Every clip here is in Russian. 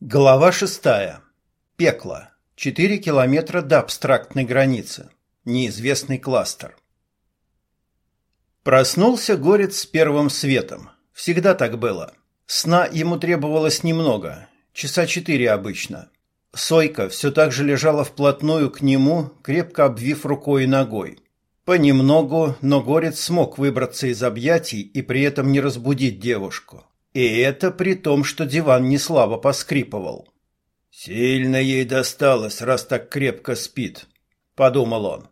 Глава шестая. Пекло. Четыре километра до абстрактной границы. Неизвестный кластер. Проснулся горец с первым светом. Всегда так было. Сна ему требовалось немного. Часа четыре обычно. Сойка все так же лежала вплотную к нему, крепко обвив рукой и ногой. Понемногу, но горец смог выбраться из объятий и при этом не разбудить девушку. И это при том, что диван не слабо поскрипывал. «Сильно ей досталось, раз так крепко спит», — подумал он.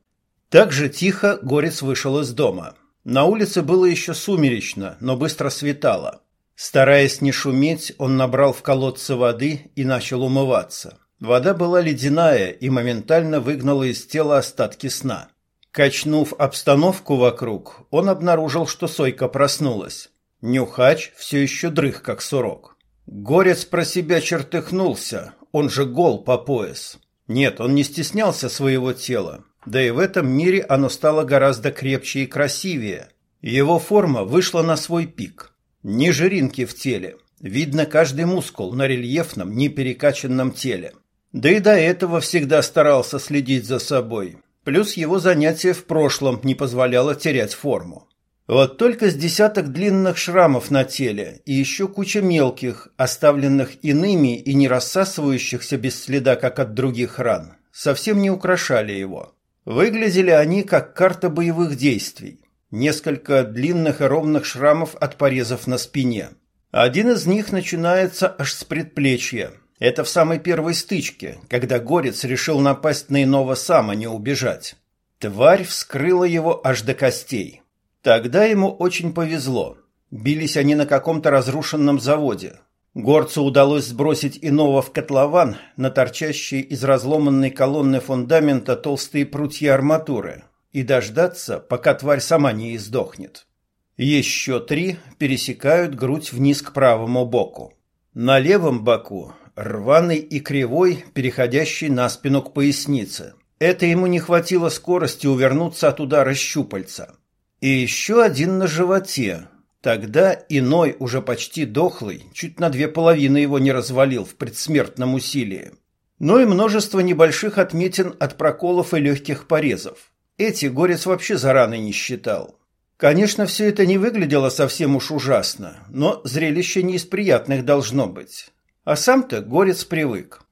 Так же тихо Горец вышел из дома. На улице было еще сумеречно, но быстро светало. Стараясь не шуметь, он набрал в колодце воды и начал умываться. Вода была ледяная и моментально выгнала из тела остатки сна. Качнув обстановку вокруг, он обнаружил, что Сойка проснулась. Нюхач все еще дрых, как сурок. Горец про себя чертыхнулся, он же гол по пояс. Нет, он не стеснялся своего тела, да и в этом мире оно стало гораздо крепче и красивее. Его форма вышла на свой пик. Ни жиринки в теле, видно каждый мускул на рельефном, неперекачанном теле. Да и до этого всегда старался следить за собой. Плюс его занятие в прошлом не позволяло терять форму. Вот только с десяток длинных шрамов на теле и еще куча мелких, оставленных иными и не рассасывающихся без следа, как от других ран, совсем не украшали его. Выглядели они как карта боевых действий. Несколько длинных и ровных шрамов от порезов на спине. Один из них начинается аж с предплечья. Это в самой первой стычке, когда Горец решил напасть на иного сам, а не убежать. Тварь вскрыла его аж до костей. Тогда ему очень повезло. Бились они на каком-то разрушенном заводе. Горцу удалось сбросить иного в котлован на торчащие из разломанной колонны фундамента толстые прутья арматуры и дождаться, пока тварь сама не издохнет. Еще три пересекают грудь вниз к правому боку. На левом боку рваный и кривой, переходящий на спину к пояснице. Это ему не хватило скорости увернуться от удара щупальца. И еще один на животе. Тогда иной, уже почти дохлый, чуть на две половины его не развалил в предсмертном усилии. Но и множество небольших отметин от проколов и легких порезов. Эти Горец вообще за раны не считал. Конечно, все это не выглядело совсем уж ужасно, но зрелище не из приятных должно быть. А сам-то Горец привык.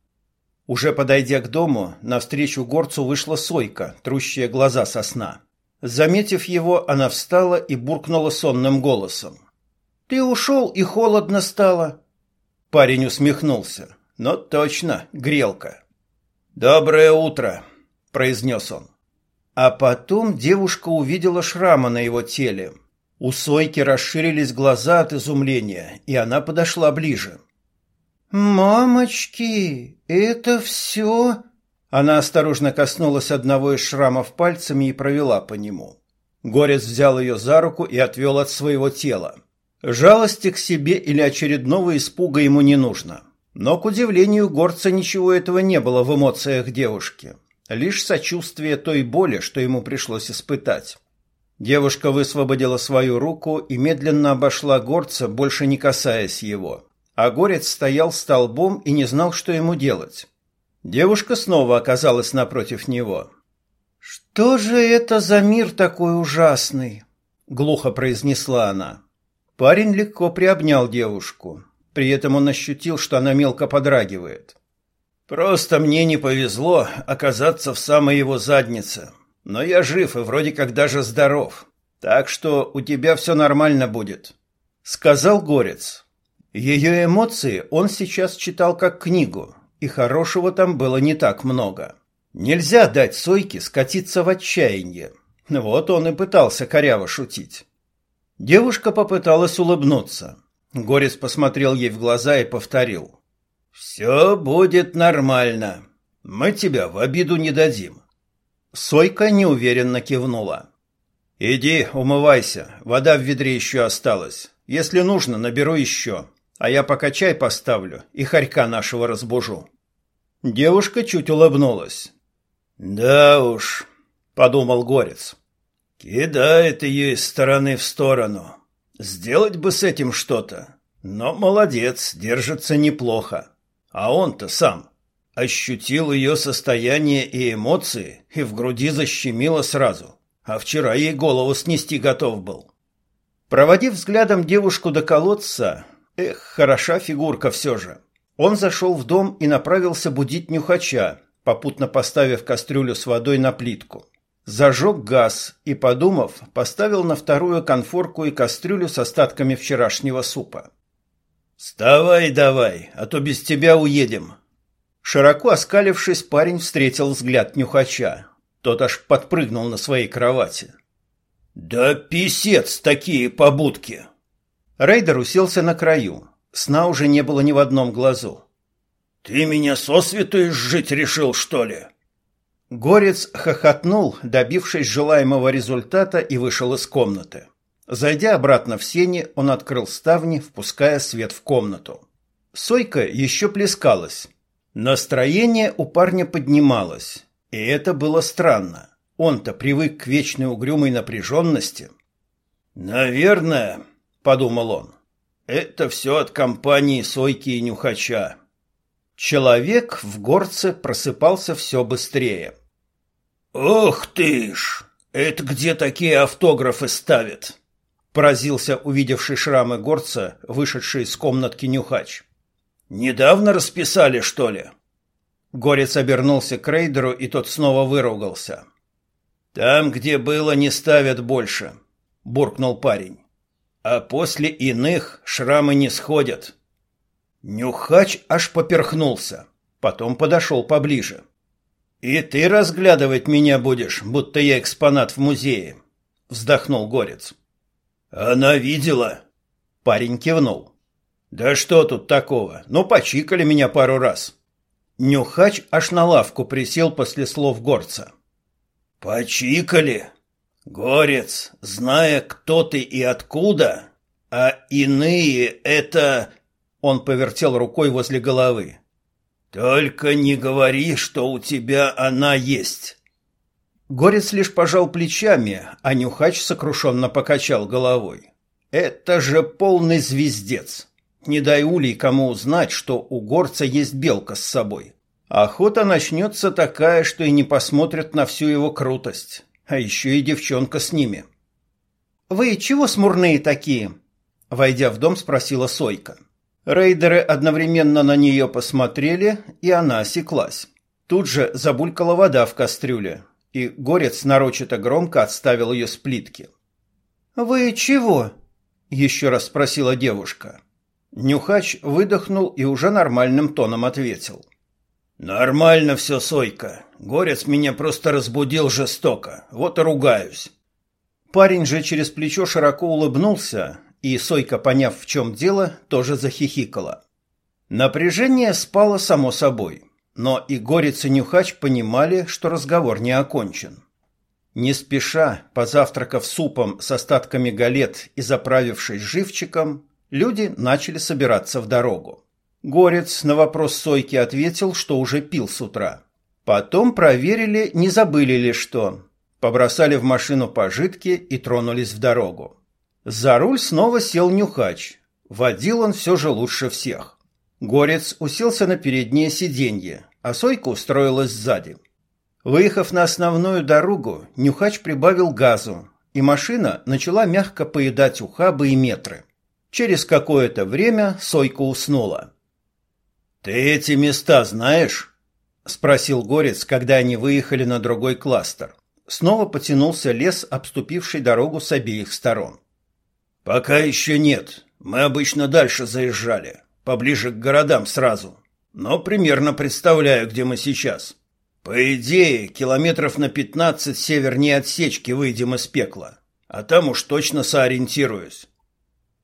Уже подойдя к дому, навстречу горцу вышла Сойка, трущая глаза со сна. Заметив его, она встала и буркнула сонным голосом. «Ты ушел, и холодно стало». Парень усмехнулся. «Но точно, грелка». «Доброе утро», — произнес он. А потом девушка увидела шрама на его теле. У Сойки расширились глаза от изумления, и она подошла ближе. «Мамочки, это все...» Она осторожно коснулась одного из шрамов пальцами и провела по нему. Горец взял ее за руку и отвел от своего тела. Жалости к себе или очередного испуга ему не нужно. Но, к удивлению горца, ничего этого не было в эмоциях девушки. Лишь сочувствие той боли, что ему пришлось испытать. Девушка высвободила свою руку и медленно обошла горца, больше не касаясь его. А горец стоял столбом и не знал, что ему делать. Девушка снова оказалась напротив него. «Что же это за мир такой ужасный?» — глухо произнесла она. Парень легко приобнял девушку. При этом он ощутил, что она мелко подрагивает. «Просто мне не повезло оказаться в самой его заднице. Но я жив и вроде как даже здоров. Так что у тебя все нормально будет», — сказал Горец. Ее эмоции он сейчас читал как книгу, и хорошего там было не так много. Нельзя дать Сойке скатиться в отчаяние. Вот он и пытался коряво шутить. Девушка попыталась улыбнуться. Горец посмотрел ей в глаза и повторил. «Все будет нормально. Мы тебя в обиду не дадим». Сойка неуверенно кивнула. «Иди, умывайся. Вода в ведре еще осталась. Если нужно, наберу еще. А я пока чай поставлю и хорька нашего разбужу». Девушка чуть улыбнулась. «Да уж», — подумал Горец. «Кидает ее из стороны в сторону. Сделать бы с этим что-то. Но молодец, держится неплохо. А он-то сам ощутил ее состояние и эмоции, и в груди защемило сразу. А вчера ей голову снести готов был. Проводив взглядом девушку до колодца, эх, хороша фигурка все же, он зашел в дом и направился будить нюхача, попутно поставив кастрюлю с водой на плитку. Зажег газ и, подумав, поставил на вторую конфорку и кастрюлю с остатками вчерашнего супа. «Вставай давай, а то без тебя уедем». Широко оскалившись, парень встретил взгляд нюхача. Тот аж подпрыгнул на своей кровати. «Да писец такие побудки!» Рейдер уселся на краю. Сна уже не было ни в одном глазу. «Ты меня сосвету изжить решил, что ли?» Горец хохотнул, добившись желаемого результата, и вышел из комнаты. Зайдя обратно в сени, он открыл ставни, впуская свет в комнату. Сойка еще плескалась. Настроение у парня поднималось, и это было странно. Он-то привык к вечной угрюмой напряженности. «Наверное», — подумал он, — «это все от компании Сойки и Нюхача». Человек в горце просыпался все быстрее. «Ох ты ж! Это где такие автографы ставят?» Поразился увидевший шрамы горца, вышедший из комнатки Нюхач. «Недавно расписали, что ли?» Горец обернулся к рейдеру, и тот снова выругался. «Там, где было, не ставят больше», — буркнул парень. «А после иных шрамы не сходят». Нюхач аж поперхнулся, потом подошел поближе. «И ты разглядывать меня будешь, будто я экспонат в музее», — вздохнул Горец. «Она видела?» Парень кивнул. «Да что тут такого? Ну, почикали меня пару раз». Нюхач аж на лавку присел после слов горца. Почикали. Горец, зная, кто ты и откуда, а иные это... Он повертел рукой возле головы. Только не говори, что у тебя она есть. Горец лишь пожал плечами, а Нюхач сокрушенно покачал головой. Это же полный звездец. Не дай улей кому узнать, что у горца есть белка с собой. Охота начнется такая, что и не посмотрят на всю его крутость. А еще и девчонка с ними. «Вы чего смурные такие?» Войдя в дом, спросила Сойка. Рейдеры одновременно на нее посмотрели, и она осеклась. Тут же забулькала вода в кастрюле, и горец нарочито громко отставил ее с плитки. «Вы чего?» – еще раз спросила девушка. Нюхач выдохнул и уже нормальным тоном ответил. Нормально все, Сойка. Горец меня просто разбудил жестоко. Вот и ругаюсь. Парень же через плечо широко улыбнулся, и Сойка, поняв, в чем дело, тоже захихикала. Напряжение спало само собой, но и Горец и Нюхач понимали, что разговор не окончен. Не спеша, позавтракав супом с остатками галет и заправившись живчиком, люди начали собираться в дорогу. Горец на вопрос Сойки ответил, что уже пил с утра. Потом проверили, не забыли ли что. Побросали в машину пожитки и тронулись в дорогу. За руль снова сел Нюхач. Водил он все же лучше всех. Горец уселся на переднее сиденье, а Сойка устроилась сзади. Выехав на основную дорогу, Нюхач прибавил газу, и машина начала мягко поедать ухабы и метры. Через какое-то время Сойка уснула. «Ты эти места знаешь?» — спросил Горец, когда они выехали на другой кластер. Снова потянулся лес, обступивший дорогу с обеих сторон. «Пока еще нет. Мы обычно дальше заезжали, поближе к городам сразу. Но примерно представляю, где мы сейчас. По идее, километров на пятнадцать севернее отсечки выйдем из пекла. А там уж точно сориентируюсь».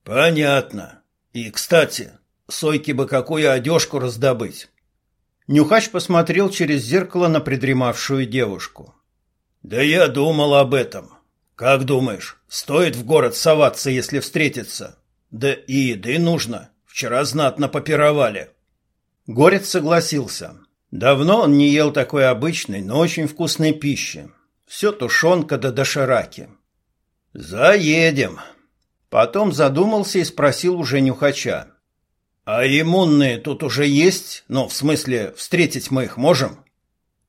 «Понятно. И, кстати, Сойке бы какую одежку раздобыть. Нюхач посмотрел через зеркало на придремавшую девушку. Да я думал об этом. Как думаешь, стоит в город соваться, если встретиться? Да и еды нужно. Вчера знатно попировали. Горец согласился. Давно он не ел такой обычной, но очень вкусной пищи. Все тушенка да дошираки. Заедем. Потом задумался и спросил уже нюхача. А иммунные тут уже есть? Ну, в смысле, встретить мы их можем?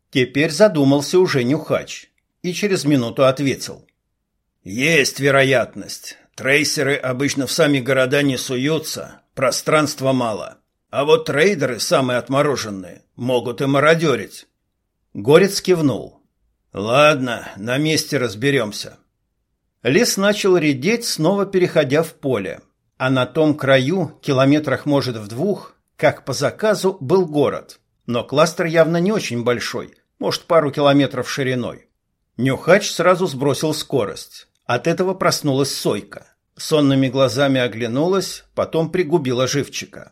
Теперь задумался уже Нюхач и через минуту ответил. Есть вероятность. Трейсеры обычно в сами города не суются, пространства мало. А вот трейдеры, самые отмороженные, могут и мародерить. Горец кивнул. Ладно, на месте разберемся. Лес начал редеть, снова переходя в поле. А на том краю, километрах может в двух, как по заказу, был город. Но кластер явно не очень большой, может пару километров шириной. Нюхач сразу сбросил скорость. От этого проснулась Сойка. Сонными глазами оглянулась, потом пригубила живчика.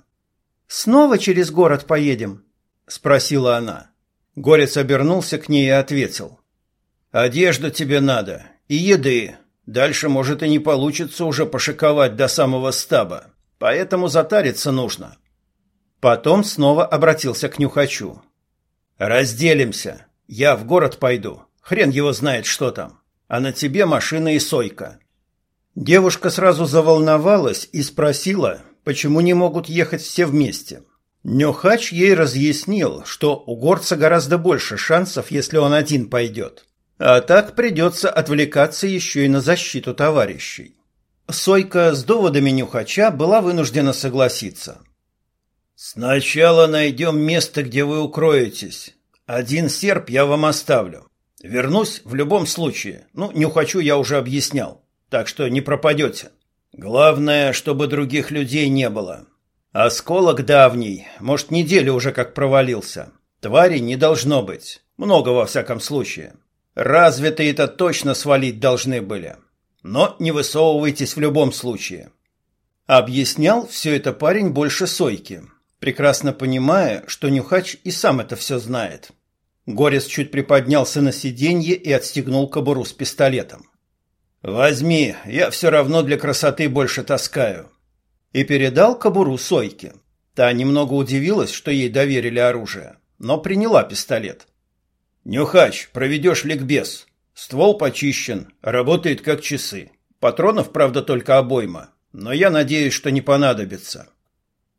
«Снова через город поедем?» – спросила она. Горец обернулся к ней и ответил. «Одежду тебе надо и еды. Дальше, может, и не получится уже пошиковать до самого стаба, поэтому затариться нужно». Потом снова обратился к Нюхачу. «Разделимся. Я в город пойду. Хрен его знает, что там. А на тебе машина и сойка». Девушка сразу заволновалась и спросила, почему не могут ехать все вместе. Нюхач ей разъяснил, что у горца гораздо больше шансов, если он один пойдет. А так придется отвлекаться еще и на защиту товарищей. Сойка с доводами Нюхача была вынуждена согласиться. «Сначала найдем место, где вы укроетесь. Один серп я вам оставлю. Вернусь в любом случае. Ну, Нюхачу я уже объяснял, так что не пропадете. Главное, чтобы других людей не было. Осколок давний, может, неделю уже как провалился. Твари не должно быть. Много во всяком случае. Разве-то это точно свалить должны были. Но не высовывайтесь в любом случае. Объяснял все это парень больше Сойки, прекрасно понимая, что Нюхач и сам это все знает. Горец чуть приподнялся на сиденье и отстегнул кобуру с пистолетом. «Возьми, я все равно для красоты больше таскаю». И передал кобуру Сойке. Та немного удивилась, что ей доверили оружие, но приняла пистолет. «Нюхач, проведешь ликбез. Ствол почищен, работает как часы. Патронов, правда, только обойма, но я надеюсь, что не понадобится».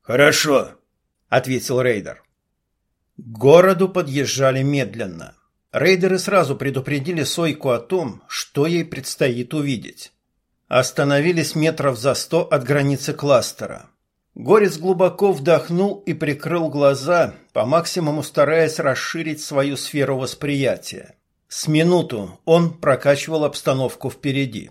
«Хорошо», — ответил рейдер. К городу подъезжали медленно. Рейдеры сразу предупредили Сойку о том, что ей предстоит увидеть. Остановились метров за сто от границы кластера. Горец глубоко вдохнул и прикрыл глаза, по максимуму стараясь расширить свою сферу восприятия. С минуту он прокачивал обстановку впереди.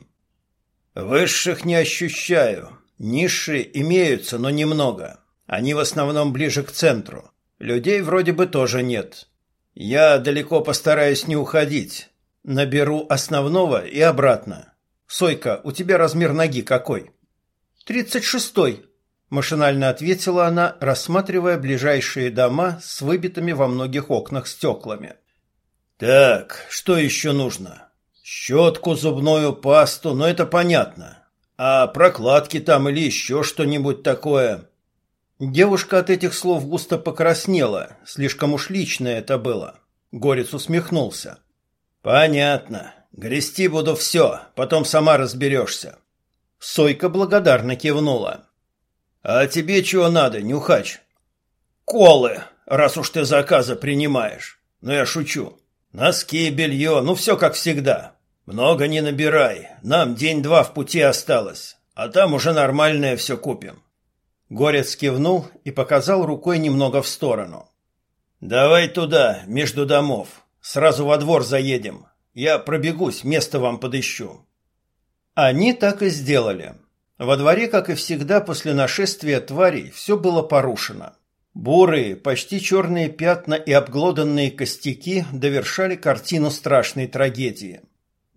«Высших не ощущаю. Низшие имеются, но немного. Они в основном ближе к центру. Людей вроде бы тоже нет. Я далеко постараюсь не уходить. Наберу основного и обратно. Сойка, у тебя размер ноги какой?» «Тридцать шестой», Машинально ответила она, рассматривая ближайшие дома с выбитыми во многих окнах стеклами. «Так, что еще нужно? Щетку, зубную пасту, но это понятно. А прокладки там или еще что-нибудь такое?» Девушка от этих слов густо покраснела, слишком уж личное это было. Горец усмехнулся. «Понятно. Грести буду все, потом сама разберешься». Сойка благодарно кивнула. «А тебе чего надо, нюхач?» «Колы, раз уж ты заказы принимаешь. Ну, я шучу. Носки, белье, ну, все как всегда. Много не набирай, нам день-два в пути осталось, а там уже нормальное все купим». Горец кивнул и показал рукой немного в сторону. «Давай туда, между домов. Сразу во двор заедем. Я пробегусь, место вам подыщу». Они так и сделали. Во дворе, как и всегда после нашествия тварей, все было порушено. Бурые, почти черные пятна и обглоданные костяки довершали картину страшной трагедии.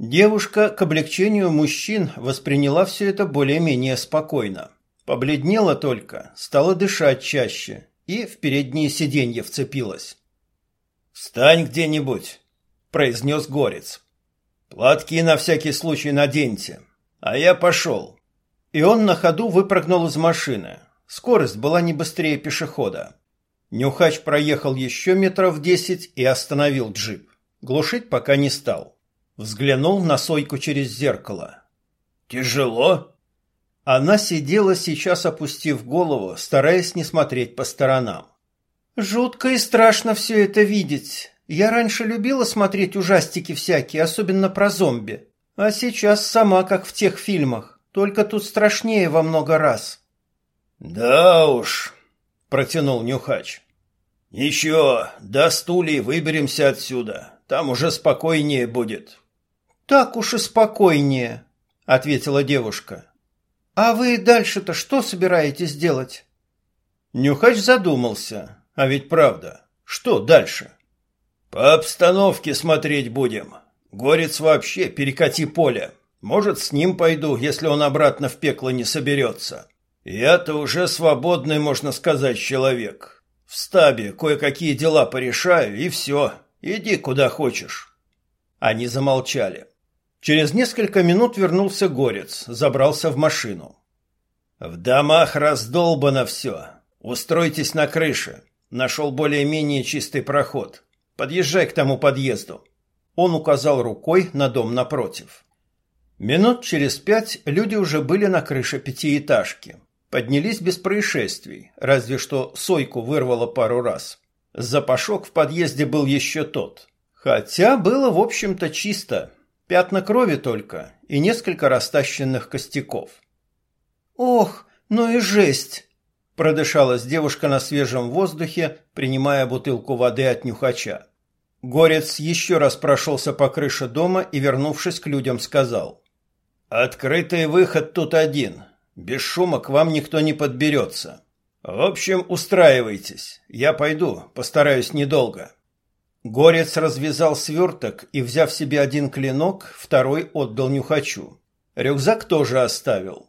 Девушка к облегчению мужчин восприняла все это более-менее спокойно. Побледнела только, стала дышать чаще и в передние сиденья вцепилась. «Встань где-нибудь», — произнес Горец. «Платки на всякий случай наденьте, а я пошел». И он на ходу выпрыгнул из машины. Скорость была не быстрее пешехода. Нюхач проехал еще метров десять и остановил джип. Глушить пока не стал. Взглянул на Сойку через зеркало. «Тяжело?» Она сидела сейчас, опустив голову, стараясь не смотреть по сторонам. «Жутко и страшно все это видеть. Я раньше любила смотреть ужастики всякие, особенно про зомби. А сейчас сама как в тех фильмах, только тут страшнее во много раз». «Да уж», — протянул Нюхач. «Еще, до стулей выберемся отсюда, там уже спокойнее будет». «Так уж и спокойнее», — ответила девушка. «А вы дальше-то что собираетесь делать?» Нюхач задумался. А ведь правда. Что дальше? «По обстановке смотреть будем. Горец вообще перекати поле. Может, с ним пойду, если он обратно в пекло не соберется. Я-то уже свободный, можно сказать, человек. В стабе кое-какие дела порешаю, и все. Иди куда хочешь». Они замолчали. Через несколько минут вернулся Горец, забрался в машину. «В домах раздолбано все. Устройтесь на крыше. Нашел более-менее чистый проход. Подъезжай к тому подъезду». Он указал рукой на дом напротив. Минут через пять люди уже были на крыше пятиэтажки. Поднялись без происшествий, разве что Сойку вырвало пару раз. Запашок в подъезде был еще тот. Хотя было, в общем-то, чисто. Пятна крови только и несколько растащенных костяков. «Ох, ну и жесть!» – продышалась девушка на свежем воздухе, принимая бутылку воды от нюхача. Горец еще раз прошелся по крыше дома и, вернувшись к людям, сказал. «Открытый выход тут один. Без шума к вам никто не подберется. В общем, устраивайтесь. Я пойду, постараюсь недолго». Горец развязал сверток и, взяв себе один клинок, второй отдал нюхачу. Рюкзак тоже оставил.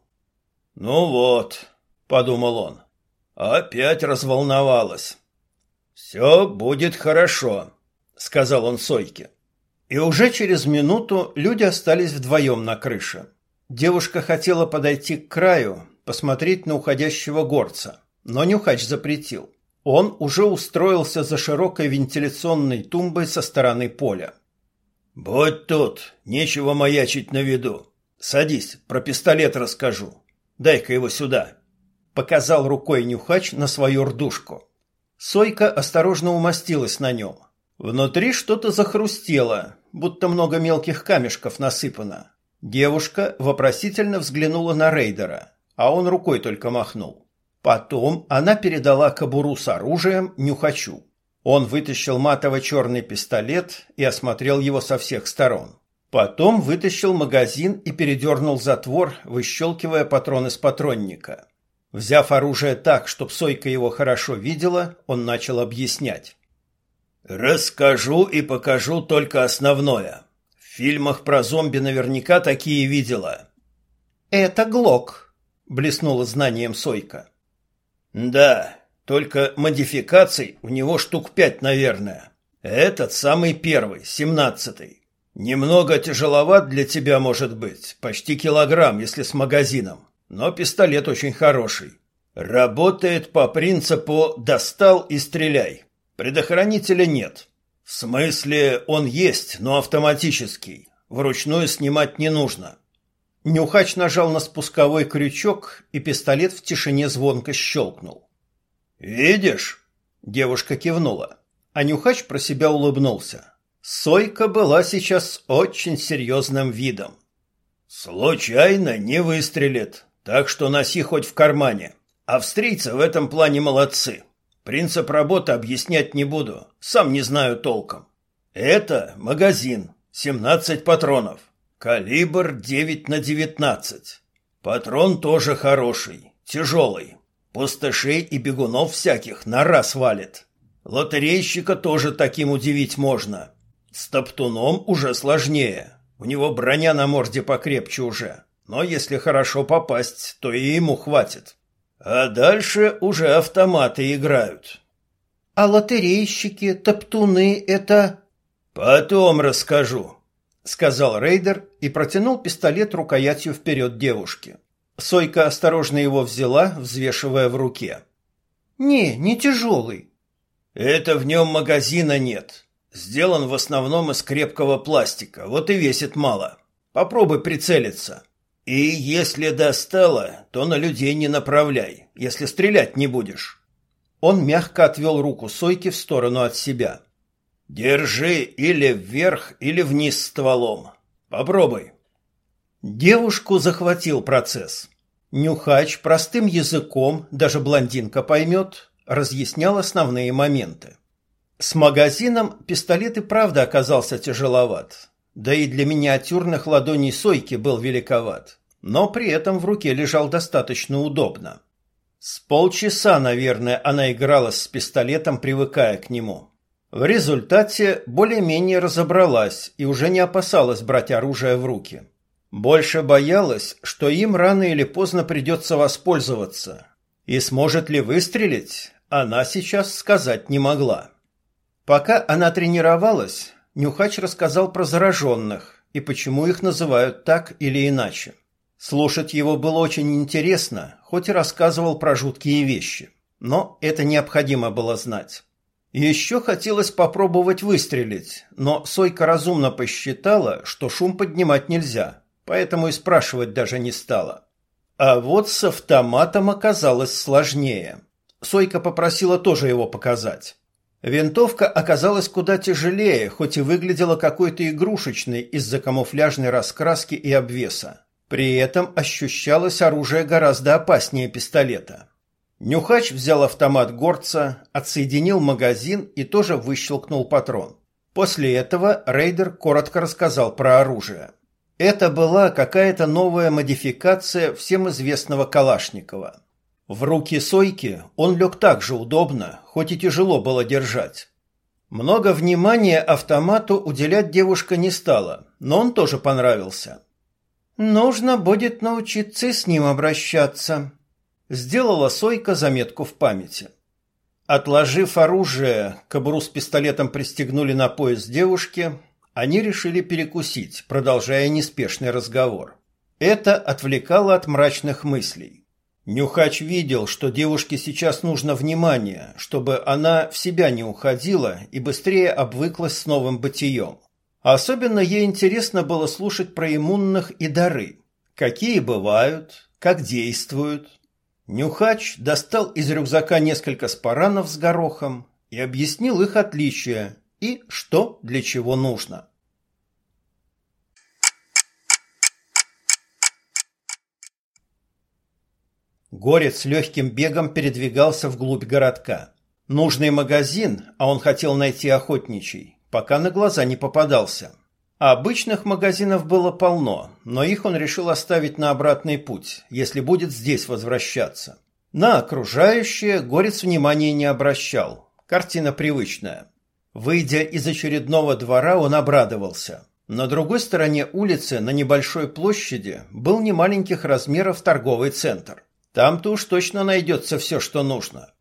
«Ну вот», — подумал он, — «опять разволновалась». «Все будет хорошо», — сказал он Сойке. И уже через минуту люди остались вдвоем на крыше. Девушка хотела подойти к краю, посмотреть на уходящего горца, но нюхач запретил. Он уже устроился за широкой вентиляционной тумбой со стороны поля. «Будь тут, нечего маячить на виду. Садись, про пистолет расскажу. Дай-ка его сюда». Показал рукой нюхач на свою рдушку. Сойка осторожно умостилась на нем. Внутри что-то захрустело, будто много мелких камешков насыпано. Девушка вопросительно взглянула на рейдера, а он рукой только махнул. Потом она передала кобуру с оружием нюхачу. Он вытащил матово-черный пистолет и осмотрел его со всех сторон. Потом вытащил магазин и передернул затвор, выщелкивая патроны с патронника. Взяв оружие так, чтоб Сойка его хорошо видела, он начал объяснять. «Расскажу и покажу только основное. Фильмах про зомби наверняка такие видела». «Это Глок», — блеснула знанием Сойка. Да, только модификаций у него штук пять, наверное. Этот самый первый, семнадцатый. Немного тяжеловат для тебя, может быть, почти килограмм, если с магазином. Но пистолет очень хороший. Работает по принципу «достал и стреляй». Предохранителя нет. В смысле, он есть, но автоматический. Вручную снимать не нужно. Нюхач нажал на спусковой крючок, и пистолет в тишине звонко щелкнул. «Видишь?» – девушка кивнула, а Нюхач про себя улыбнулся. Сойка была сейчас с очень серьезным видом. «Случайно не выстрелит, так что носи хоть в кармане. Австрийцы в этом плане молодцы. Принцип работы объяснять не буду, сам не знаю толком. Это магазин, 17 патронов. Калибр 9 на 19. Патрон тоже хороший, тяжелый. Пустышей и бегунов всяких на раз валит. Лотерейщика тоже таким удивить можно. С топтуном уже сложнее. У него броня на морде покрепче уже. Но если хорошо попасть, то и ему хватит. А дальше уже автоматы играют. А лотерейщики, топтуны — это... Потом расскажу. — сказал рейдер и протянул пистолет рукоятью вперед девушке. Сойка осторожно его взяла, взвешивая в руке. «Не, не тяжелый». «Это в нем магазина нет. Сделан в основном из крепкого пластика, вот и весит мало. Попробуй прицелиться». И если достало, то на людей не направляй, если стрелять не будешь. Он мягко отвел руку Сойки в сторону от себя. Держи или вверх, или вниз стволом. Попробуй. Девушку захватил процесс. Нюхач простым языком, даже блондинка поймет, разъяснял основные моменты. С магазином пистолет и правда оказался тяжеловат. Да и для миниатюрных ладоней Сойки был великоват. Но при этом в руке лежал достаточно удобно. С полчаса, наверное, она играла с пистолетом, привыкая к нему. В результате более-менее разобралась и уже не опасалась брать оружие в руки. Больше боялась, что им рано или поздно придется воспользоваться. И сможет ли выстрелить, она сейчас сказать не могла. Пока она тренировалась, Нюхач рассказал про зараженных и почему их называют так или иначе. Слушать его было очень интересно, хоть и рассказывал про жуткие вещи. Но это необходимо было знать. Еще хотелось попробовать выстрелить, но Сойка разумно посчитала, что шум поднимать нельзя, поэтому и спрашивать даже не стала. А вот с автоматом оказалось сложнее. Сойка попросила тоже его показать. Винтовка оказалась куда тяжелее, хоть и выглядела какой-то игрушечной из-за камуфляжной раскраски и обвеса. При этом ощущалось оружие гораздо опаснее пистолета. Нюхач взял автомат горца, отсоединил магазин и тоже выщелкнул патрон. После этого рейдер коротко рассказал про оружие. Это была какая-то новая модификация всем известного Калашникова. В руки Сойки он лег так же удобно, хоть и тяжело было держать. Много внимания автомату уделять девушка не стала, но он тоже понравился. «Нужно будет научиться с ним обращаться», — сделала Сойка заметку в памяти. Отложив оружие, кобуру с пистолетом пристегнули на пояс девушки, они решили перекусить, продолжая неспешный разговор. Это отвлекало от мрачных мыслей. Нюхач видел, что девушке сейчас нужно внимание, чтобы она в себя не уходила и быстрее обвыклась с новым бытием. особенно ей интересно было слушать про иммунных и дары. Какие бывают, как действуют. Нюхач достал из рюкзака несколько спаранов с горохом и объяснил их отличия и что для чего нужно. Горец легким бегом передвигался вглубь городка. Нужный магазин, а он хотел найти охотничий, пока на глаза не попадался. А обычных магазинов было полно, но их он решил оставить на обратный путь, если будет здесь возвращаться. На окружающее Горец внимания не обращал. Картина привычная. Выйдя из очередного двора, он обрадовался. На другой стороне улицы, на небольшой площади, был немаленьких размеров торговый центр. Там-то уж точно найдется все, что нужно.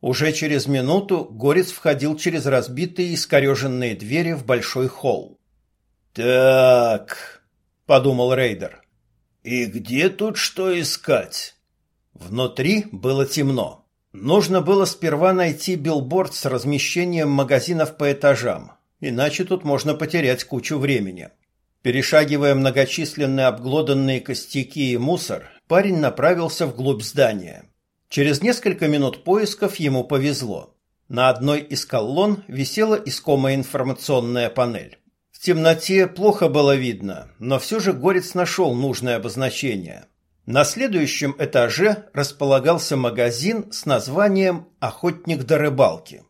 Уже через минуту Горец входил через разбитые искореженные двери в большой холл. «Так», — подумал Рейдер, — «и где тут что искать?» Внутри было темно. Нужно было сперва найти билборд с размещением магазинов по этажам, иначе тут можно потерять кучу времени. Перешагивая многочисленные обглоданные костяки и мусор, парень направился вглубь здания. Через несколько минут поисков ему повезло. На одной из колонн висела искомая информационная панель. В темноте плохо было видно, но все же Горец нашел нужное обозначение. На следующем этаже располагался магазин с названием «Охотник до рыбалки».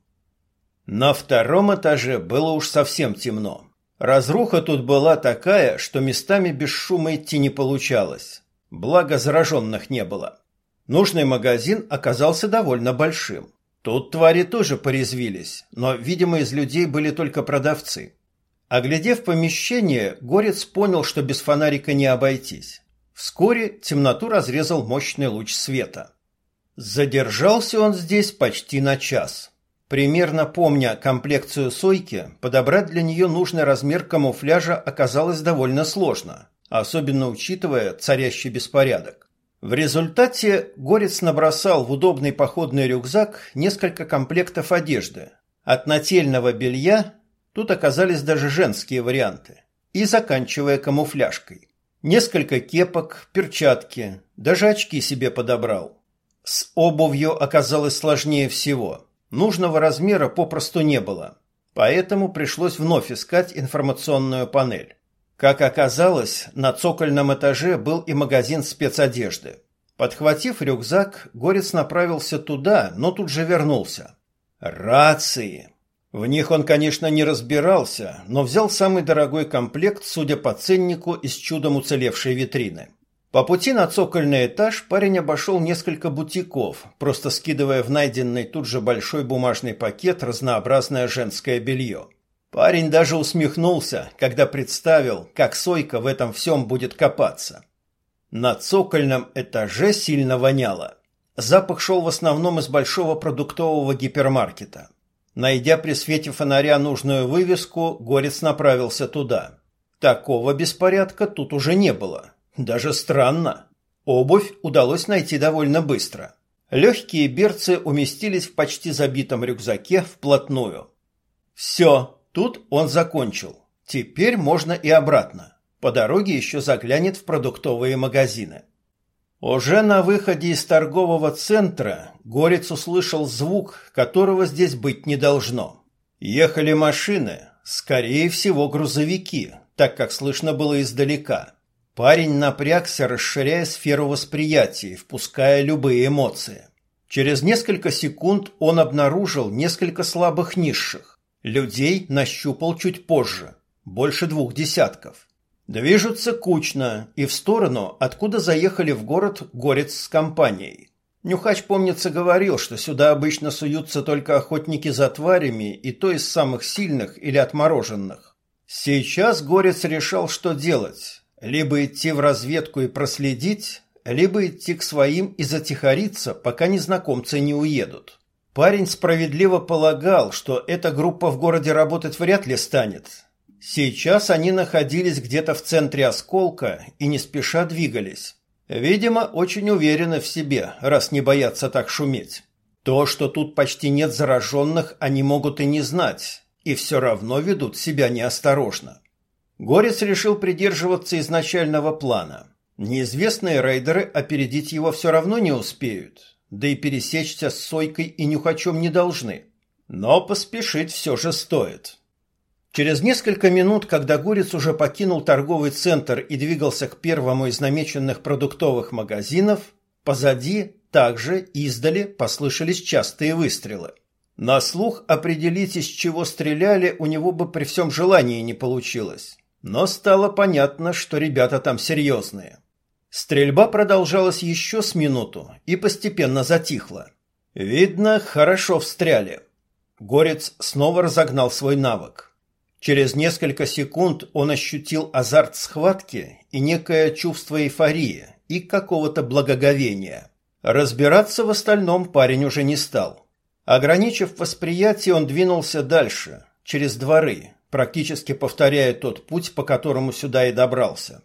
На втором этаже было уж совсем темно. Разруха тут была такая, что местами без шума идти не получалось. Благо зараженных не было. Нужный магазин оказался довольно большим. Тут твари тоже порезвились, но, видимо, из людей были только продавцы. Оглядев помещение, Горец понял, что без фонарика не обойтись. Вскоре темноту разрезал мощный луч света. Задержался он здесь почти на час. Примерно помня комплекцию Сойки, подобрать для нее нужный размер камуфляжа оказалось довольно сложно особенно учитывая царящий беспорядок. В результате Горец набросал в удобный походный рюкзак несколько комплектов одежды. От нательного белья тут оказались даже женские варианты. И заканчивая камуфляжкой. Несколько кепок, перчатки, даже очки себе подобрал. С обувью оказалось сложнее всего. Нужного размера попросту не было. Поэтому пришлось вновь искать информационную панель. Как оказалось, на цокольном этаже был и магазин спецодежды. Подхватив рюкзак, Горец направился туда, но тут же вернулся. Рации. В них он, конечно, не разбирался, но взял самый дорогой комплект, судя по ценнику, из чудом уцелевшей витрины. По пути на цокольный этаж парень обошел несколько бутиков, просто скидывая в найденный тут же большой бумажный пакет разнообразное женское белье. Парень даже усмехнулся, когда представил, как Сойка в этом всем будет копаться. На цокольном этаже сильно воняло. Запах шел в основном из большого продуктового гипермаркета. Найдя при свете фонаря нужную вывеску, Горец направился туда. Такого беспорядка тут уже не было. Даже странно. Обувь удалось найти довольно быстро. Легкие берцы уместились в почти забитом рюкзаке вплотную. Все, тут он закончил. Теперь можно и обратно. По дороге еще заглянет в продуктовые магазины. Уже на выходе из торгового центра Горец услышал звук, которого здесь быть не должно. Ехали машины, скорее всего грузовики, так как слышно было издалека. Парень напрягся, расширяя сферу восприятия, впуская любые эмоции. Через несколько секунд он обнаружил несколько слабых низших. Людей нащупал чуть позже, больше двух десятков. Движутся кучно и в сторону, откуда заехали в город Горец с компанией. Нюхач, помнится, говорил, что сюда обычно суются только охотники за тварями и то из самых сильных или отмороженных. Сейчас Горец решал, что делать. Либо идти в разведку и проследить, либо идти к своим и затихариться, пока незнакомцы не уедут. Парень справедливо полагал, что эта группа в городе работать вряд ли станет, Сейчас они находились где-то в центре осколка и не спеша двигались. Видимо, очень уверены в себе, раз не боятся так шуметь. То, что тут почти нет зараженных, они могут и не знать, и все равно ведут себя неосторожно. Горец решил придерживаться изначального плана. Неизвестные рейдеры опередить его все равно не успеют, да и пересечься с Сойкой и Нюхачом не должны. Но поспешить все же стоит. Через несколько минут, когда Гурец уже покинул торговый центр и двигался к первому из намеченных продуктовых магазинов, позади также издали послышались частые выстрелы. На слух определить, из чего стреляли, у него бы при всем желании не получилось. Но стало понятно, что ребята там серьезные. Стрельба продолжалась еще с минуту и постепенно затихла. Видно, хорошо встряли. Горец снова разогнал свой навык. Через несколько секунд он ощутил азарт схватки и некое чувство эйфории и какого-то благоговения. Разбираться в остальном парень уже не стал. Ограничив восприятие, он двинулся дальше, через дворы, практически повторяя тот путь, по которому сюда и добрался.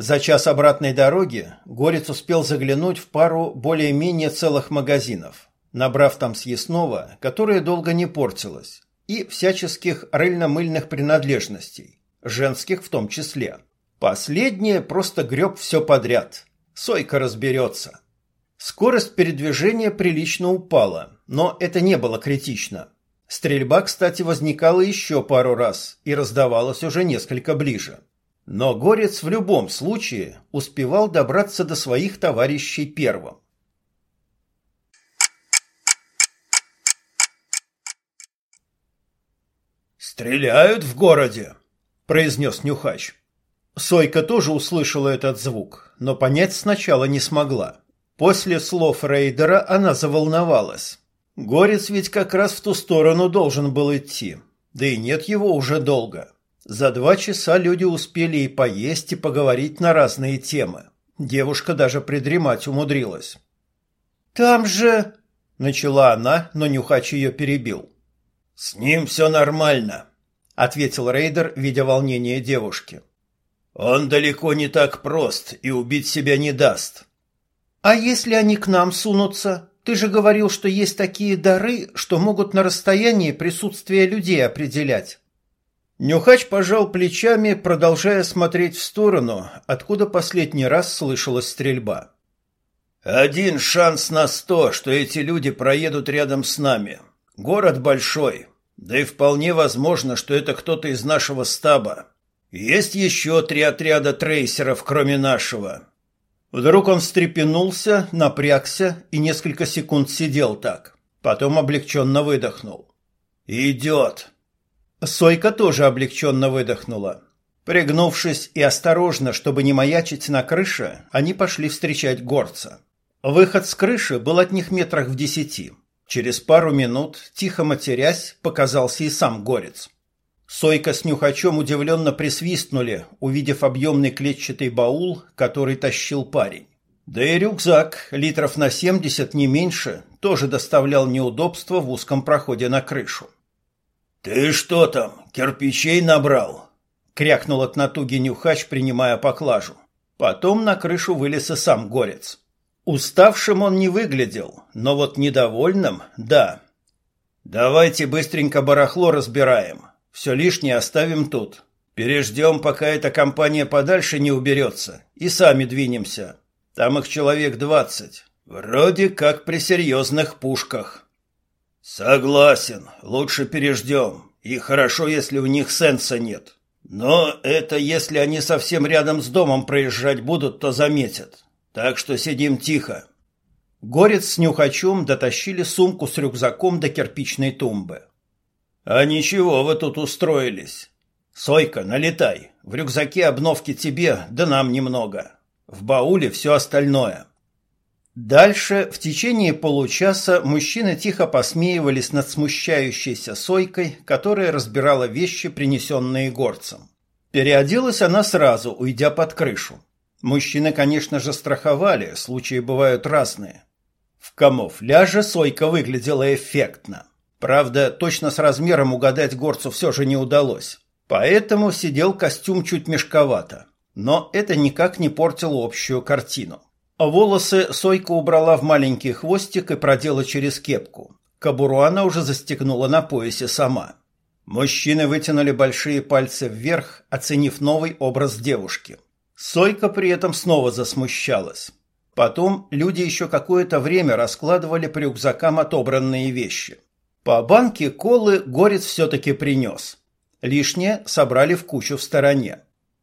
За час обратной дороги Горец успел заглянуть в пару более-менее целых магазинов, набрав там съестного, которое долго не портилось и всяческих рыльно-мыльных принадлежностей, женских в том числе. Последнее просто греб все подряд. Сойка разберется. Скорость передвижения прилично упала, но это не было критично. Стрельба, кстати, возникала еще пару раз и раздавалась уже несколько ближе. Но Горец в любом случае успевал добраться до своих товарищей первым. «Стреляют в городе», — произнес Нюхач. Сойка тоже услышала этот звук, но понять сначала не смогла. После слов рейдера она заволновалась. Горец ведь как раз в ту сторону должен был идти. Да и нет его уже долго. За два часа люди успели и поесть, и поговорить на разные темы. Девушка даже придремать умудрилась. «Там же...» — начала она, но Нюхач ее перебил. «С ним все нормально ответил рейдер, видя волнение девушки. Он далеко не так прост и убить себя не даст. А если они к нам сунутся? Ты же говорил, что есть такие дары, что могут на расстоянии присутствие людей определять. Нюхач пожал плечами, продолжая смотреть в сторону, откуда последний раз слышалась стрельба. «Один шанс на сто, что эти люди проедут рядом с нами. Город большой, да и вполне возможно, что это кто-то из нашего стаба. Есть еще три отряда трейсеров, кроме нашего». Вдруг он встрепенулся, напрягся и несколько секунд сидел так. Потом облегченно выдохнул. «Идет!» Сойка тоже облегченно выдохнула. Пригнувшись и осторожно, чтобы не маячить на крыше, они пошли встречать горца. Выход с крыши был от них метрах в десяти. Через пару минут, тихо матерясь, показался и сам горец. Сойка с нюхачом удивленно присвистнули, увидев объемный клетчатый баул, который тащил парень. Да и рюкзак, литров на семьдесят не меньше, тоже доставлял неудобства в узком проходе на крышу. «Ты что там, кирпичей набрал?» — крякнул от натуги нюхач, принимая поклажу. Потом на крышу вылез и сам горец. Уставшим он не выглядел, но вот недовольным — да. «Давайте быстренько барахло разбираем. Все лишнее оставим тут. Переждем, пока эта компания подальше не уберется, и сами двинемся. Там их человек двадцать. Вроде как при серьезных пушках». Согласен, лучше переждем. И хорошо, если у них сенса нет. Но это если они совсем рядом с домом проезжать будут, то заметят. Так что сидим тихо. Горец с нюхачом дотащили сумку с рюкзаком до кирпичной тумбы. А ничего вы тут устроились. Сойка, налетай. В рюкзаке обновки тебе, да нам немного. В бауле все остальное. Дальше в течение получаса мужчины тихо посмеивались над смущающейся Сойкой, которая разбирала вещи, принесенные горцем. Переоделась она сразу, уйдя под крышу. Мужчины, конечно же, страховали, случаи бывают разные. В камуфляже Сойка выглядела эффектно. Правда, точно с размером угадать горцу все же не удалось. Поэтому сидел костюм чуть мешковато. Но это никак не портило общую картину. Волосы Сойка убрала в маленький хвостик и продела через кепку. Кобуру она уже застегнула на поясе сама. Мужчины вытянули большие пальцы вверх, оценив новый образ девушки. Сойка при этом снова засмущалась. Потом люди еще какое-то время раскладывали по рюкзакам отобранные вещи. По банке колы горец все-таки принес. Лишнее собрали в кучу в стороне.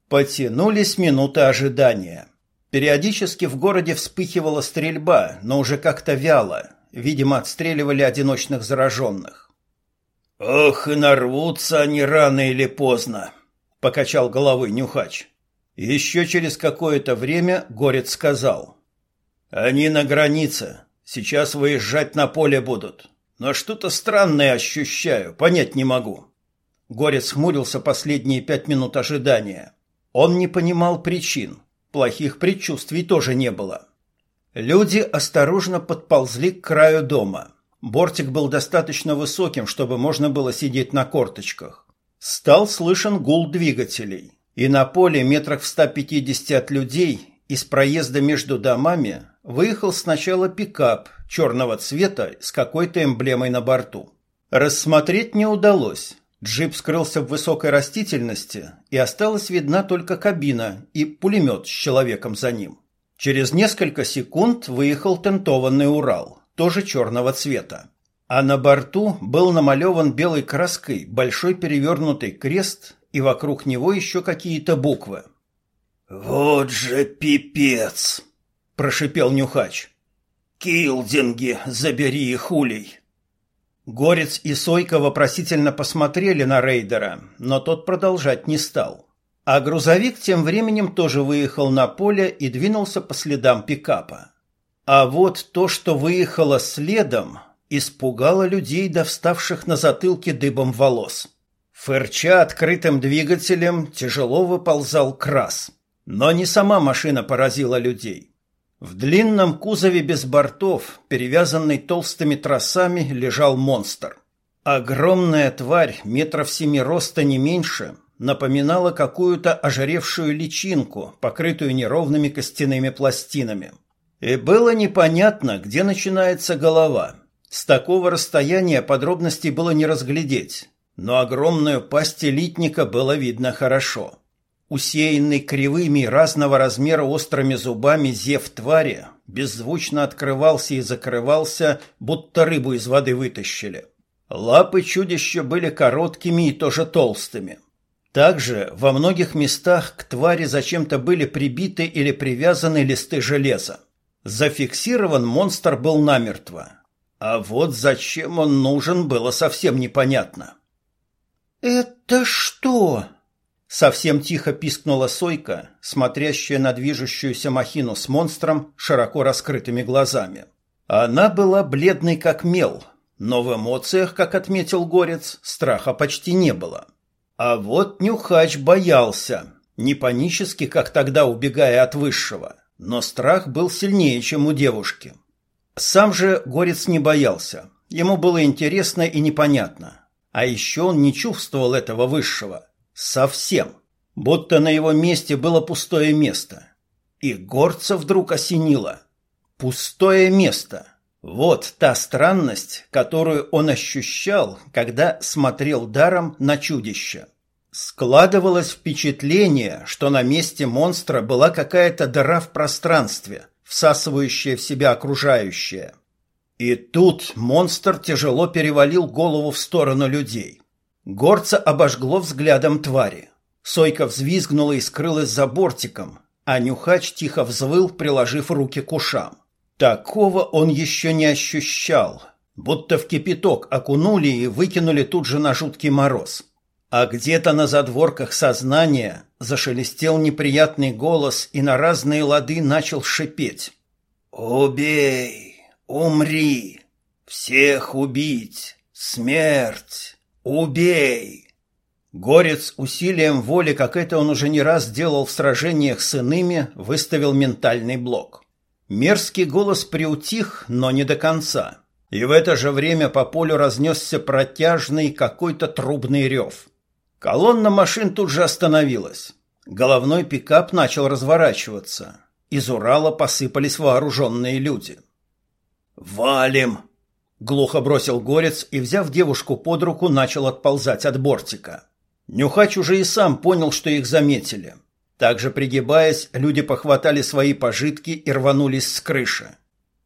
Потянулись минуты ожидания. Периодически в городе вспыхивала стрельба, но уже как-то вяло. Видимо, отстреливали одиночных зараженных. «Ох, и нарвутся они рано или поздно», — покачал головой Нюхач. Еще через какое-то время Горец сказал. «Они на границе. Сейчас выезжать на поле будут. Но что-то странное ощущаю, понять не могу». Горец хмурился последние пять минут ожидания. Он не понимал причин. Плохих предчувствий тоже не было. Люди осторожно подползли к краю дома. Бортик был достаточно высоким, чтобы можно было сидеть на корточках. Стал слышен гул двигателей, и на поле метрах в 150 от людей из проезда между домами выехал сначала пикап черного цвета с какой-то эмблемой на борту. Рассмотреть не удалось. Джип скрылся в высокой растительности, и осталась видна только кабина и пулемет с человеком за ним. Через несколько секунд выехал тентованный Урал, тоже черного цвета. А на борту был намалеван белой краской большой перевернутый крест и вокруг него еще какие-то буквы. «Вот же пипец!» – прошипел Нюхач. «Килдинги, забери их улей!» Горец и Сойка вопросительно посмотрели на рейдера, но тот продолжать не стал. А грузовик тем временем тоже выехал на поле и двинулся по следам пикапа. А вот то, что выехало следом, испугало людей, до вставших на затылке дыбом волос. Фырча открытым двигателем тяжело выползал крас. Но не сама машина поразила людей. В длинном кузове без бортов, перевязанный толстыми тросами, лежал монстр. Огромная тварь, метров семи роста не меньше, напоминала какую-то ожиревшую личинку, покрытую неровными костяными пластинами. И было непонятно, где начинается голова. С такого расстояния подробностей было не разглядеть, но огромную пасть элитника было видно хорошо. Усеянный кривыми разного размера острыми зубами зев твари беззвучно открывался и закрывался, будто рыбу из воды вытащили. Лапы чудища были короткими и тоже толстыми. Также во многих местах к твари зачем-то были прибиты или привязаны листы железа. Зафиксирован монстр был намертво. А вот зачем он нужен, было совсем непонятно. «Это что?» Совсем тихо пискнула Сойка, смотрящая на движущуюся махину с монстром широко раскрытыми глазами. Она была бледной как мел, но в эмоциях, как отметил Горец, страха почти не было. А вот Нюхач боялся, не панически, как тогда убегая от высшего, но страх был сильнее, чем у девушки. Сам же Горец не боялся, ему было интересно и непонятно. А еще он не чувствовал этого высшего – Совсем. Будто на его месте было пустое место. И горца вдруг осенило. Пустое место. Вот та странность, которую он ощущал, когда смотрел даром на чудище. Складывалось впечатление, что на месте монстра была какая-то дыра в пространстве, всасывающая в себя окружающее. И тут монстр тяжело перевалил голову в сторону людей. Горца обожгло взглядом твари. Сойка взвизгнула и скрылась за бортиком, а Нюхач тихо взвыл, приложив руки к ушам. Такого он еще не ощущал, будто в кипяток окунули и выкинули тут же на жуткий мороз. А где-то на задворках сознания зашелестел неприятный голос и на разные лады начал шипеть. «Убей! Умри! Всех убить! Смерть!» «Убей!» Горец усилием воли, как это он уже не раз делал в сражениях с иными, выставил ментальный блок. Мерзкий голос приутих, но не до конца. И в это же время по полю разнесся протяжный какой-то трубный рев. Колонна машин тут же остановилась. Головной пикап начал разворачиваться. Из Урала посыпались вооруженные люди. «Валим!» Глухо бросил горец и, взяв девушку под руку, начал отползать от бортика. Нюхач уже и сам понял, что их заметили. Также пригибаясь, люди похватали свои пожитки и рванулись с крыши.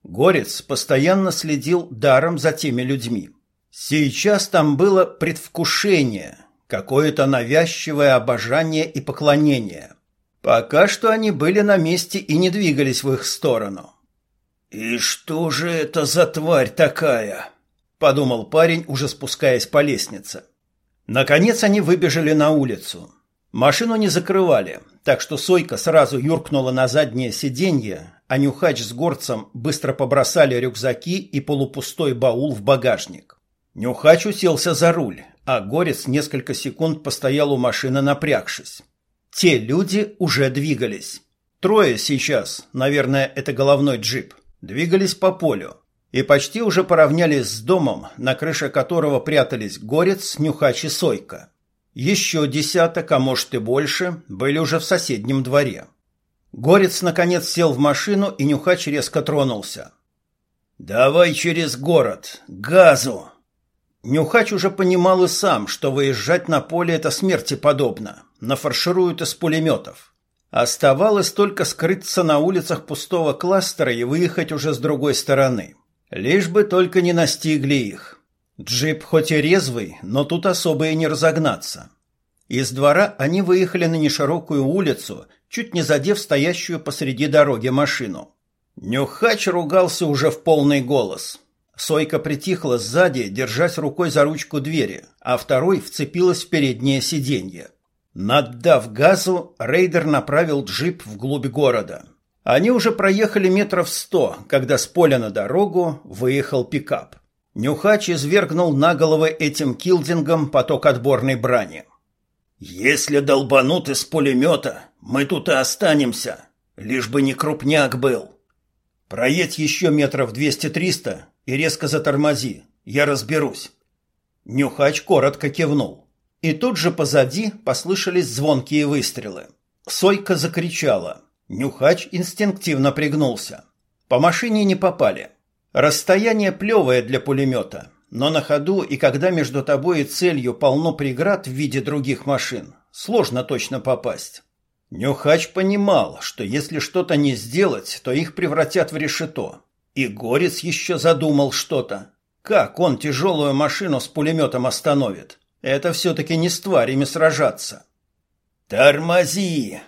Горец постоянно следил даром за теми людьми. Сейчас там было предвкушение, какое-то навязчивое обожание и поклонение. Пока что они были на месте и не двигались в их сторону. «И что же это за тварь такая?» – подумал парень, уже спускаясь по лестнице. Наконец они выбежали на улицу. Машину не закрывали, так что Сойка сразу юркнула на заднее сиденье, а Нюхач с Горцем быстро побросали рюкзаки и полупустой баул в багажник. Нюхач уселся за руль, а Горец несколько секунд постоял у машины, напрягшись. Те люди уже двигались. Трое сейчас, наверное, это головной джип двигались по полю и почти уже поравнялись с домом, на крыше которого прятались Горец, Нюхач и Сойка. Еще десяток, а может и больше, были уже в соседнем дворе. Горец, наконец, сел в машину, и Нюхач резко тронулся. «Давай через город! Газу!» Нюхач уже понимал и сам, что выезжать на поле это смерти подобно. Нафаршируют из пулеметов. Оставалось только скрыться на улицах пустого кластера и выехать уже с другой стороны. Лишь бы только не настигли их. Джип хоть и резвый, но тут особо и не разогнаться. Из двора они выехали на неширокую улицу, чуть не задев стоящую посреди дороги машину. Нюхач ругался уже в полный голос. Сойка притихла сзади, держась рукой за ручку двери, а второй вцепилась в переднее сиденье. Наддав газу, рейдер направил джип вглубь города. Они уже проехали метров сто, когда с поля на дорогу выехал пикап. Нюхач извергнул на головы этим килдингом поток отборной брани. «Если долбанут из пулемета, мы тут и останемся, лишь бы не крупняк был. Проедь еще метров двести-триста и резко затормози, я разберусь». Нюхач коротко кивнул. И тут же позади послышались звонкие выстрелы. Сойка закричала. Нюхач инстинктивно пригнулся. По машине не попали. Расстояние плевое для пулемета, но на ходу и когда между тобой и целью полно преград в виде других машин, сложно точно попасть. Нюхач понимал, что если что-то не сделать, то их превратят в решето. И Горец еще задумал что-то. Как он тяжелую машину с пулеметом остановит? Это все-таки не с тварями сражаться. «Тормози!»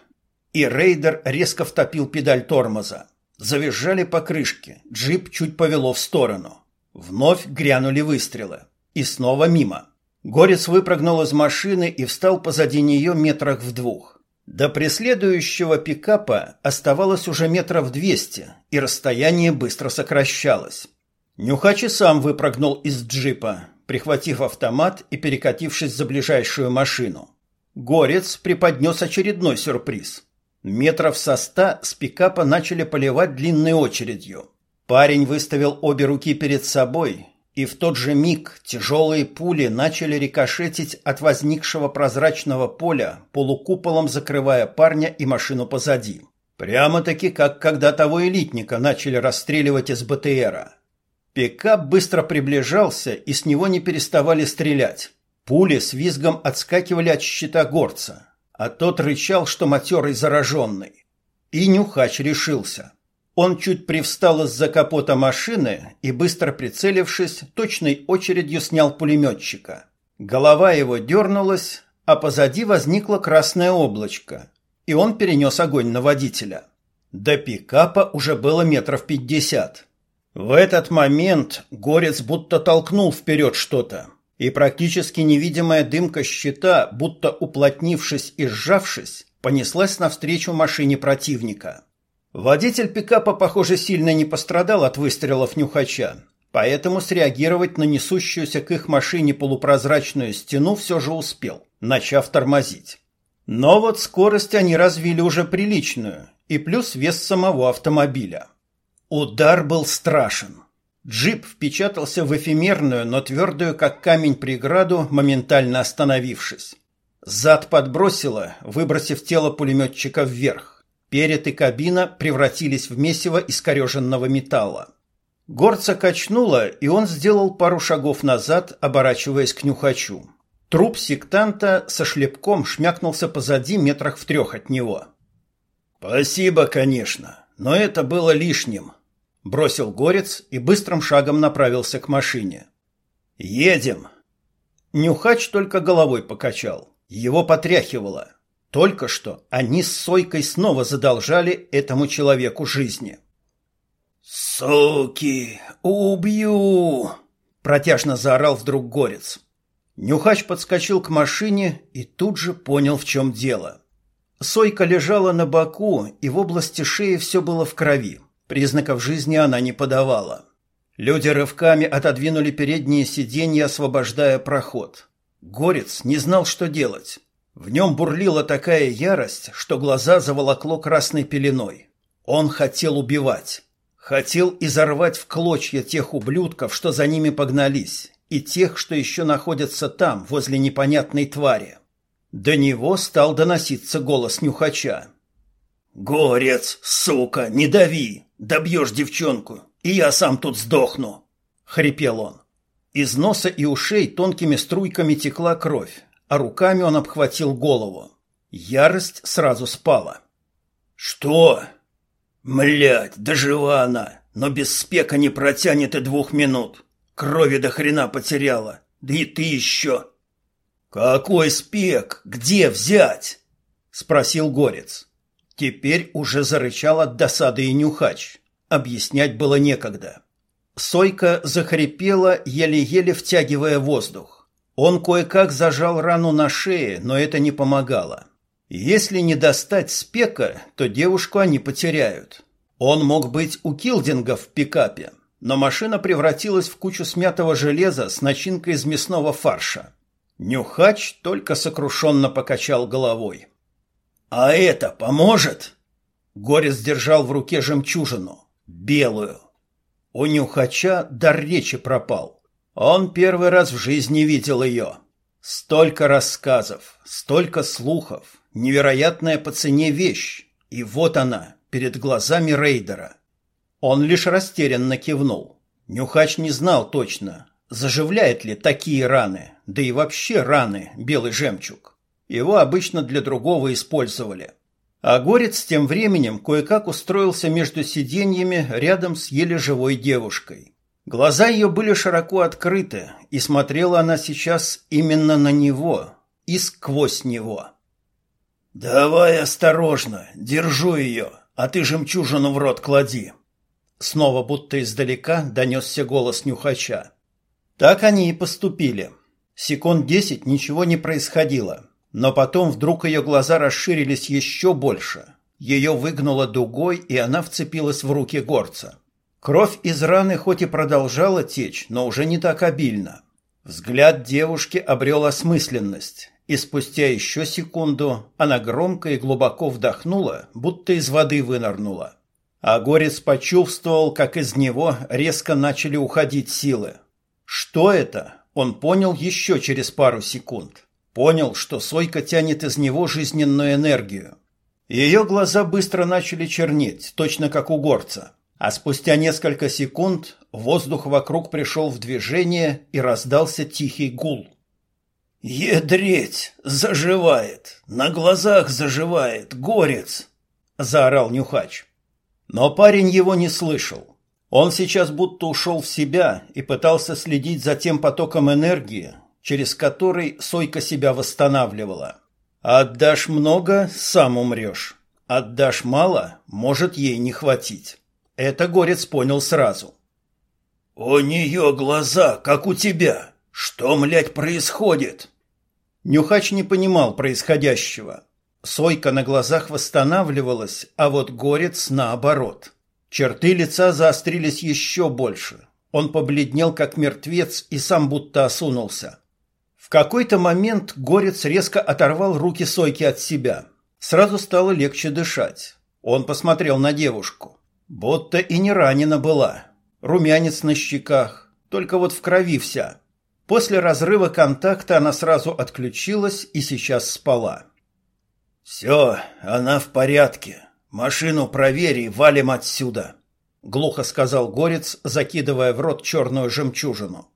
И рейдер резко втопил педаль тормоза. Завизжали покрышки, джип чуть повело в сторону. Вновь грянули выстрелы. И снова мимо. Горец выпрыгнул из машины и встал позади нее метрах в двух. До преследующего пикапа оставалось уже метров двести, и расстояние быстро сокращалось. Нюхач и сам выпрыгнул из джипа, прихватив автомат и перекатившись за ближайшую машину. Горец преподнес очередной сюрприз. Метров со ста с пикапа начали поливать длинной очередью. Парень выставил обе руки перед собой, и в тот же миг тяжелые пули начали рикошетить от возникшего прозрачного поля, полукуполом закрывая парня и машину позади. Прямо-таки как когда того элитника начали расстреливать из БТРа. Пикап быстро приближался, и с него не переставали стрелять. Пули с визгом отскакивали от щита горца, а тот рычал, что матерый зараженный. И Нюхач решился. Он чуть привстал из-за капота машины и, быстро прицелившись, точной очередью снял пулеметчика. Голова его дернулась, а позади возникло красное облачко, и он перенес огонь на водителя. До пикапа уже было метров пятьдесят. В этот момент горец будто толкнул вперед что-то, и практически невидимая дымка щита, будто уплотнившись и сжавшись, понеслась навстречу машине противника. Водитель пикапа, похоже, сильно не пострадал от выстрелов нюхача, поэтому среагировать на несущуюся к их машине полупрозрачную стену все же успел, начав тормозить. Но вот скорость они развили уже приличную, и плюс вес самого автомобиля. Удар был страшен. Джип впечатался в эфемерную, но твердую, как камень, преграду, моментально остановившись. Зад подбросило, выбросив тело пулеметчика вверх. Перед и кабина превратились в месиво искореженного металла. Горца качнуло, и он сделал пару шагов назад, оборачиваясь к нюхачу. Труп сектанта со шлепком шмякнулся позади метрах в трех от него. «Спасибо, конечно, но это было лишним», Бросил горец и быстрым шагом направился к машине. «Едем!» Нюхач только головой покачал. Его потряхивало. Только что они с Сойкой снова задолжали этому человеку жизни. «Суки! Убью!» Протяжно заорал вдруг горец. Нюхач подскочил к машине и тут же понял, в чем дело. Сойка лежала на боку, и в области шеи все было в крови. Признаков жизни она не подавала. Люди рывками отодвинули передние сиденья, освобождая проход. Горец не знал, что делать. В нем бурлила такая ярость, что глаза заволокло красной пеленой. Он хотел убивать. Хотел изорвать в клочья тех ублюдков, что за ними погнались, и тех, что еще находятся там, возле непонятной твари. До него стал доноситься голос нюхача. «Горец, сука, не дави! Добьешь девчонку, и я сам тут сдохну!» — хрипел он. Из носа и ушей тонкими струйками текла кровь, а руками он обхватил голову. Ярость сразу спала. «Что?» «Млядь, да жива она, но без спека не протянет и двух минут. Крови до хрена потеряла, да и ты еще!» «Какой спек? Где взять?» — спросил Горец. Теперь уже зарычал от досады и нюхач. Объяснять было некогда. Сойка захрипела, еле-еле втягивая воздух. Он кое-как зажал рану на шее, но это не помогало. Если не достать спека, то девушку они потеряют. Он мог быть у Килдинга в пикапе, но машина превратилась в кучу смятого железа с начинкой из мясного фарша. Нюхач только сокрушенно покачал головой. «А это поможет?» Горец держал в руке жемчужину, белую. У нюхача дар речи пропал. Он первый раз в жизни видел ее. Столько рассказов, столько слухов, невероятная по цене вещь. И вот она, перед глазами рейдера. Он лишь растерянно кивнул. Нюхач не знал точно, Заживляет ли такие раны, да и вообще раны, белый жемчуг? Его обычно для другого использовали. А Горец тем временем кое-как устроился между сиденьями рядом с еле живой девушкой. Глаза ее были широко открыты, и смотрела она сейчас именно на него и сквозь него. «Давай осторожно, держу ее, а ты жемчужину в рот клади». Снова будто издалека донесся голос нюхача. Так они и поступили. Секунд десять ничего не происходило, но потом вдруг ее глаза расширились еще больше. Ее выгнуло дугой, и она вцепилась в руки горца. Кровь из раны хоть и продолжала течь, но уже не так обильно. Взгляд девушки обрел осмысленность, и спустя еще секунду она громко и глубоко вдохнула, будто из воды вынырнула. А Горец почувствовал, как из него резко начали уходить силы. Что это? Он понял еще через пару секунд. Понял, что Сойка тянет из него жизненную энергию. Ее глаза быстро начали чернеть, точно как у горца. А спустя несколько секунд воздух вокруг пришел в движение и раздался тихий гул. «Едреть! Заживает! На глазах заживает! Горец!» — заорал Нюхач. Но парень его не слышал. Он сейчас будто ушел в себя и пытался следить за тем потоком энергии, через который Сойка себя восстанавливала. Отдашь много – сам умрешь. Отдашь мало – может ей не хватить. Это Горец понял сразу. «У нее глаза, как у тебя. Что, млядь, происходит?» Нюхач не понимал происходящего. Сойка на глазах восстанавливалась, а вот горец наоборот. Черты лица заострились еще больше. Он побледнел, как мертвец, и сам будто осунулся. Какой-то момент горец резко оторвал руки Сойки от себя. Сразу стало легче дышать. Он посмотрел на девушку. Будто и не ранена была. Румянец на щеках, только вот в крови вся. После разрыва контакта она сразу отключилась и сейчас спала. «Все, она в порядке. Машину провери, валим отсюда», — глухо сказал Горец, закидывая в рот черную жемчужину.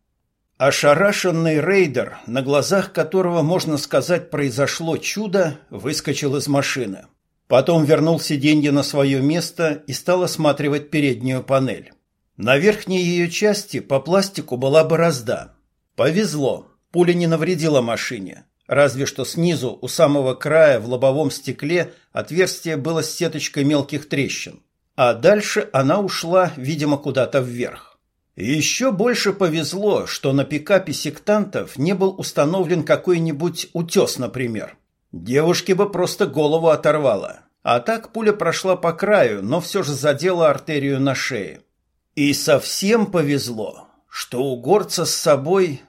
Ошарашенный рейдер, на глазах которого, можно сказать, произошло чудо, выскочил из машины. Потом вернул сиденье на свое место и стал осматривать переднюю панель. На верхней ее части по пластику была борозда. Повезло, пуля не навредила машине. Разве что снизу, у самого края, в лобовом стекле, отверстие было с сеточкой мелких трещин. А дальше она ушла, видимо, куда-то вверх. Еще больше повезло, что на пикапе сектантов не был установлен какой-нибудь утес, например. Девушке бы просто голову оторвало. А так пуля прошла по краю, но все же задела артерию на шее. И совсем повезло, что у горца с собой...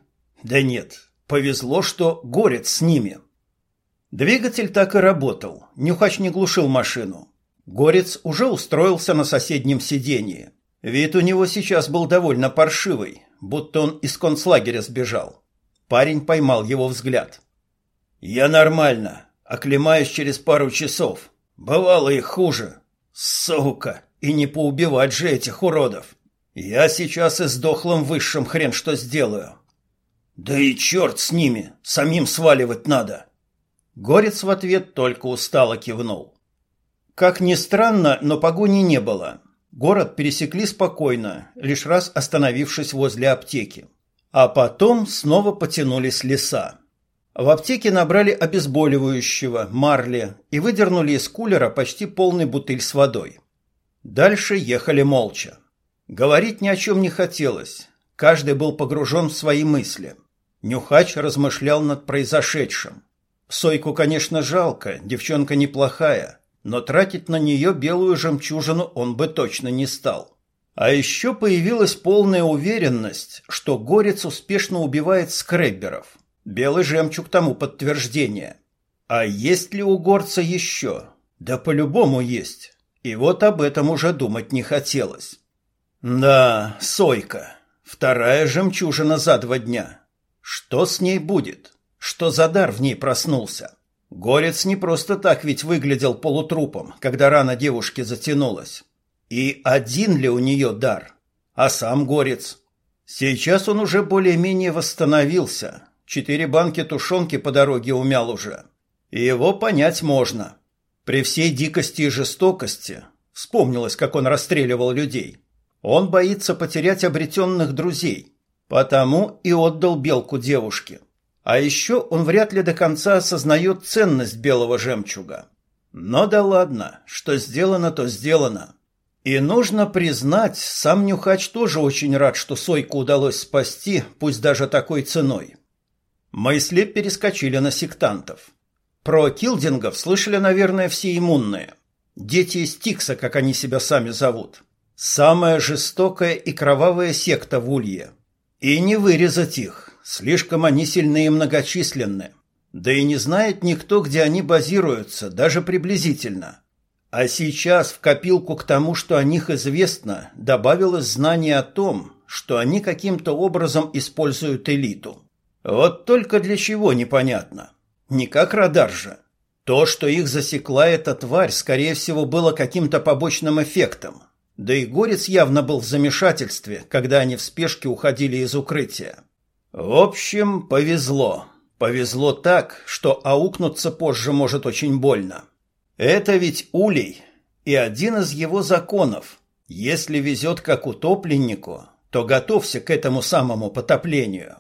Да нет, Повезло, что горец с ними. Двигатель так и работал. Нюхач не глушил машину. Горец уже устроился на соседнем сиденье. Вид у него сейчас был довольно паршивый, будто он из концлагеря сбежал. Парень поймал его взгляд. «Я нормально. Оклемаюсь через пару часов. Бывало и хуже. Сука! И не поубивать же этих уродов. Я сейчас и с дохлым высшим хрен что сделаю. Да и черт с ними, самим сваливать надо. Горец в ответ только устало кивнул. Как ни странно, но погони не было. Город пересекли спокойно, лишь раз остановившись возле аптеки. А потом снова потянулись леса. В аптеке набрали обезболивающего, марли и выдернули из кулера почти полный бутыль с водой. Дальше ехали молча. Говорить ни о чем не хотелось. Каждый был погружен в свои мысли. Нюхач размышлял над произошедшим. Сойку, конечно, жалко, девчонка неплохая, но тратить на нее белую жемчужину он бы точно не стал. А еще появилась полная уверенность, что Горец успешно убивает скребберов. Белый жемчуг тому подтверждение. А есть ли у горца еще? Да по-любому есть. И вот об этом уже думать не хотелось. Да, Сойка. Вторая жемчужина за два дня. Что с ней будет? Что за дар в ней проснулся? Горец не просто так ведь выглядел полутрупом, когда рана девушки затянулась. И один ли у нее дар? А сам Горец? Сейчас он уже более-менее восстановился. Четыре банки тушенки по дороге умял уже. И его понять можно. При всей дикости и жестокости вспомнилось, как он расстреливал людей. Он боится потерять обретенных друзей, потому и отдал белку девушке. А еще он вряд ли до конца осознает ценность белого жемчуга. Но да ладно, что сделано, то сделано. И нужно признать, сам Нюхач тоже очень рад, что Сойку удалось спасти, пусть даже такой ценой. Мысли перескочили на сектантов. Про килдингов слышали, наверное, все иммунные. Дети из Тикса, как они себя сами зовут. Самая жестокая и кровавая секта в Улье. И не вырезать их, слишком они сильны и многочисленны. Да и не знает никто, где они базируются, даже приблизительно. А сейчас в копилку к тому, что о них известно, добавилось знание о том, что они каким-то образом используют элиту. Вот только для чего непонятно. Не как радар же. То, что их засекла эта тварь, скорее всего, было каким-то побочным эффектом. Да и Горец явно был в замешательстве, когда они в спешке уходили из укрытия. В общем, повезло. Повезло так, что аукнуться позже может очень больно. Это ведь улей, и один из его законов. Если везет как утопленнику, то готовься к этому самому потоплению.